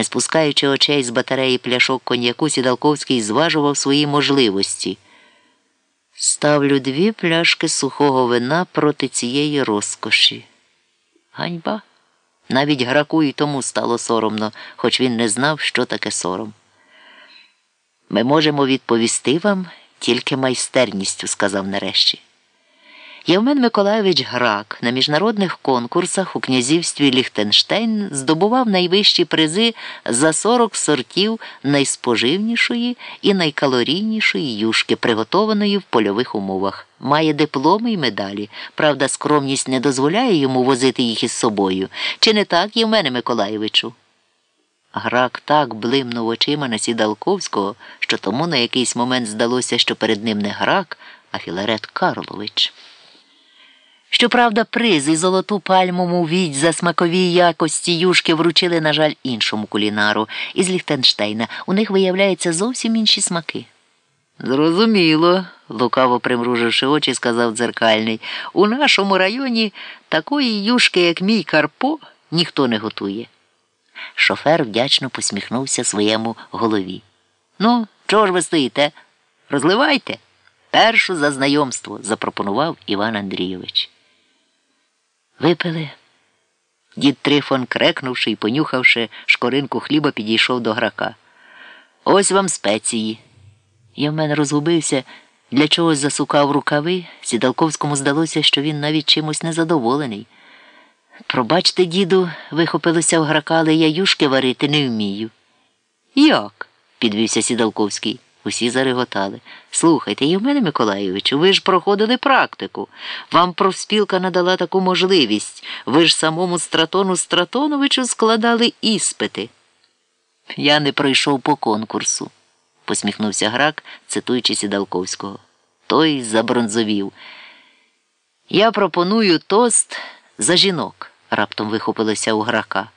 Не спускаючи очей з батареї пляшок коньяку, Сідалковський зважував свої можливості. Ставлю дві пляшки сухого вина проти цієї розкоші. Ганьба. Навіть граку і тому стало соромно, хоч він не знав, що таке сором. Ми можемо відповісти вам тільки майстерністю, сказав нарешті. Євмен Миколайович Грак на міжнародних конкурсах у князівстві Ліхтенштейн здобував найвищі призи за 40 сортів найспоживнішої і найкалорійнішої юшки, приготованої в польових умовах. Має дипломи й медалі. Правда, скромність не дозволяє йому возити їх із собою. Чи не так, Євмене Миколайовичу? Грак так блимнув очима на Сідалковського, що тому на якийсь момент здалося, що перед ним не грак, а Філарет Карлович. Щоправда, приз і золоту пальмову відь за смакові якості юшки вручили, на жаль, іншому кулінару із Ліхтенштейна. У них виявляються зовсім інші смаки. Зрозуміло, лукаво примруживши очі, сказав дзеркальний. У нашому районі такої юшки, як мій Карпо, ніхто не готує. Шофер вдячно посміхнувся своєму голові. Ну, чого ж ви стоїте? Розливайте. Першу за знайомство, запропонував Іван Андрійович. Випили. Дід Трифон, крекнувши і понюхавши шкоринку хліба, підійшов до грака. Ось вам спеції. Я в мене розгубився, для чогось засукав рукави. Сідалковському здалося, що він навіть чимось незадоволений. Пробачте, діду, вихопилося в грака, але я юшки варити не вмію. Як? підвівся Сідалковський. Усі зареготали. Слухайте, Євмене Миколайовичу, ви ж проходили практику. Вам профспілка надала таку можливість. Ви ж самому стратону Стратоновичу складали іспити. Я не пройшов по конкурсу, посміхнувся грак, цитуючи Сідалковського. Той забронзовів. Я пропоную тост за жінок, раптом вихопилося у грака.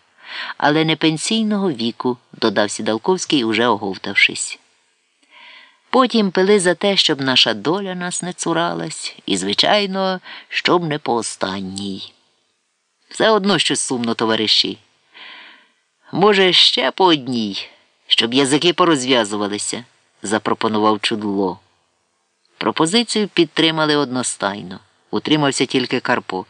Але не пенсійного віку, додав Сідалковський, уже оговтавшись. Потім пили за те, щоб наша доля нас не цуралась, і, звичайно, щоб не по останній. Все одно щось сумно, товариші. Може, ще по одній, щоб язики порозв'язувалися, запропонував чудло. Пропозицію підтримали одностайно. Утримався тільки Карпо.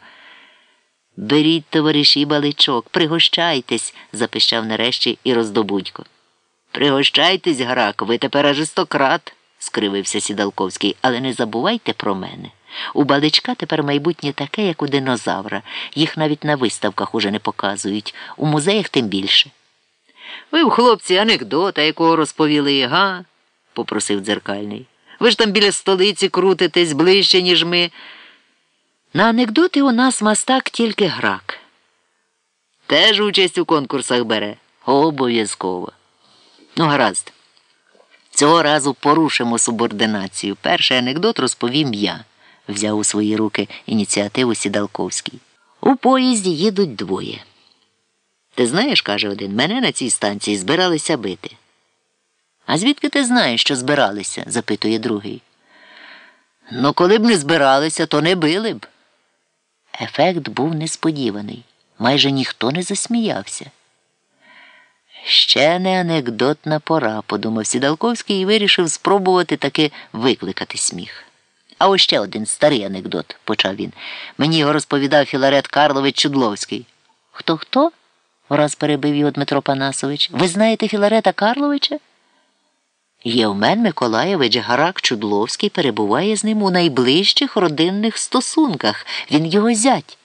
Беріть, товариші, баличок, пригощайтесь, запищав нарешті і роздобудько. Пригощайтесь, грак, ви тепер ажистократ, скривився Сідалковський, але не забувайте про мене. У баличка тепер майбутнє таке, як у динозавра. Їх навіть на виставках уже не показують, у музеях тим більше. Ви, в хлопці, анекдота, якого розповіли, га? попросив дзеркальний. Ви ж там біля столиці крутитесь ближче, ніж ми. На анекдоти у нас мастак тільки грак. Теж участь у конкурсах бере. Обов'язково. Ну, гаразд. Цього разу порушимо субординацію. Перший анекдот розповім я, взяв у свої руки ініціативу Сідалковський. У поїзді їдуть двоє. Ти знаєш, каже один, мене на цій станції збиралися бити. А звідки ти знаєш, що збиралися? запитує другий. Ну, коли б не збиралися, то не били б. Ефект був несподіваний. Майже ніхто не засміявся. Ще не анекдотна пора, подумав Сідалковський і вирішив спробувати таки викликати сміх. А ось ще один старий анекдот, почав він. Мені його розповідав Філарет Карлович Чудловський. Хто хто? враз перебив його Дмитро Панасович. Ви знаєте Філарета Карловича? Євмен Миколаєвич Гарак Чудловський перебуває з ним у найближчих родинних стосунках. Він його зять.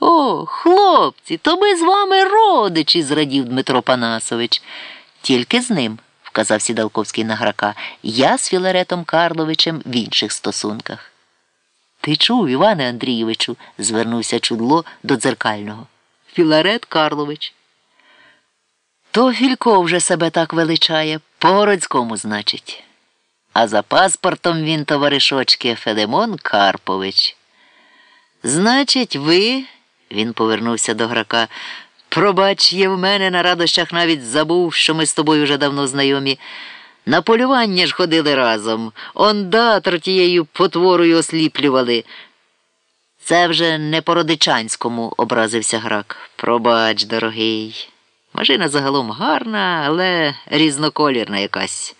О, хлопці, то ми з вами родичі, зрадів Дмитро Панасович. Тільки з ним, вказав Сідалковський на грака, я з Філаретом Карловичем в інших стосунках. Ти чув, Іване Андрійовичу, звернувся чудло до дзеркального. Філарет Карлович. То Філько вже себе так величає, по городському, значить. А за паспортом він, товаришочки, Федемон Карпович. Значить, ви. Він повернувся до грака. Пробач, є в мене на радощах навіть забув, що ми з тобою вже давно знайомі. На полювання ж ходили разом, ондатр тією потворою осліплювали. Це вже не по родичанському, образився грак. Пробач, дорогий. Машина загалом гарна, але різноколірна якась.